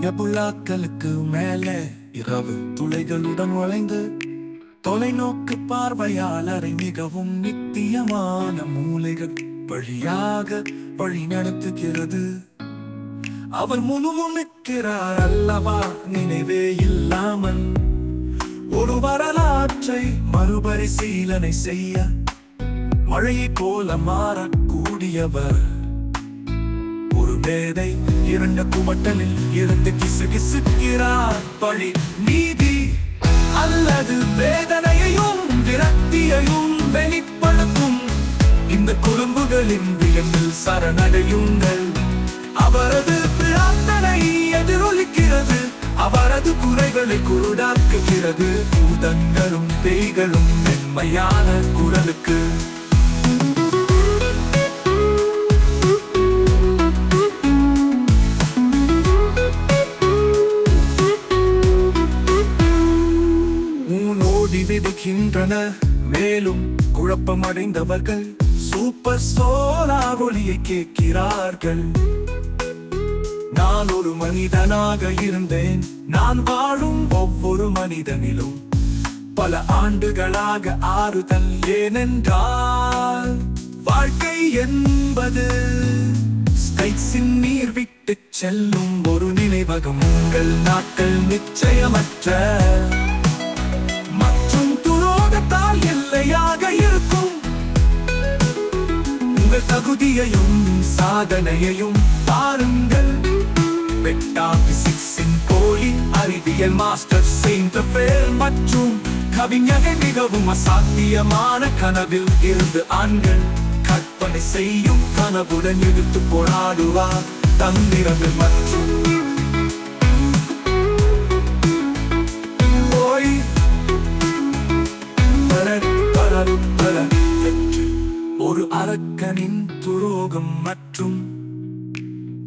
எபுலாக்களுக்கு மேலே இரவு துளைகளுடன் வளைந்து தொலைநோக்கு பார்வையாளரை மிகவும் நித்தியமான மூலைகள் வழியாக வழி நடத்துகிறது. அவர் முணுமுணுக்கிறார் அல்லவா? நினைவே இல்லாமல் ஒரு வரலாற்றை மறுபரிசீலனை செய்ய மழையை போல மாறக்கூடியவர். ஒரு மேதை இரண்ட குமட்டலில் இருந்து கிசு கிசுக்கிறார் பழி நீதி. அல்லது வேதனையையும் விரக்தியையும் வெளிப்படுத்தும். இந்த குறும்புகளின் விளிம்பில் சரணடையுங்கள். அவரது பிரார்த்தனை எதிரொலிக்கிறது. அவரது குறைகளை குருடாக்குகிறது. பூதங்களும் பேய்களும் மென்மையான குரலுக்கு. இருக்கின்றன மேலும் குழப்பமடைந்தவர்கள் சூப்பர் சோலார் ஒளியை கேட்கிறார்கள். நான் ஒரு மனிதனாக இருந்தேன். நான் வாழும் ஒவ்வொரு மனிதனிலும் பல ஆண்டுகளாக ஆறுதல் ஏனென்றால் வாழ்க்கை என்பது ஸ்கைட்ஸின் நீர் விட்டு செல்லும் ஒரு நினைவகம். உங்கள் நாட்கள் நிச்சயமற்ற உங்கள் தகுதியையும் சாதனையையும் பாருங்கள். பெட்டா பிசிக்ஸின் போலி அறிவியல் மாஸ்டர் செயின்ட் மற்றும் கவிஞர்கள் மிகவும் அசாத்தியமான கனவில் இருந்து ஆண்கள் கற்பனை செய்யும் கனவுடன் எடுத்து போராடுவார் தந்திரங்கள் மற்றும் அரக்கனின் துரோகம் மற்றும்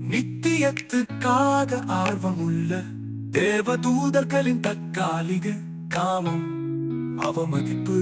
நித்தியத்துக்காக ஆர்வமுள்ள தேவதூதர்களின் தற்காலிக காமம் அவமதிப்பு.